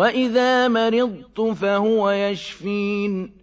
وَإِذَا مَرِضْتُ فَهُوَ يَشْفِينِ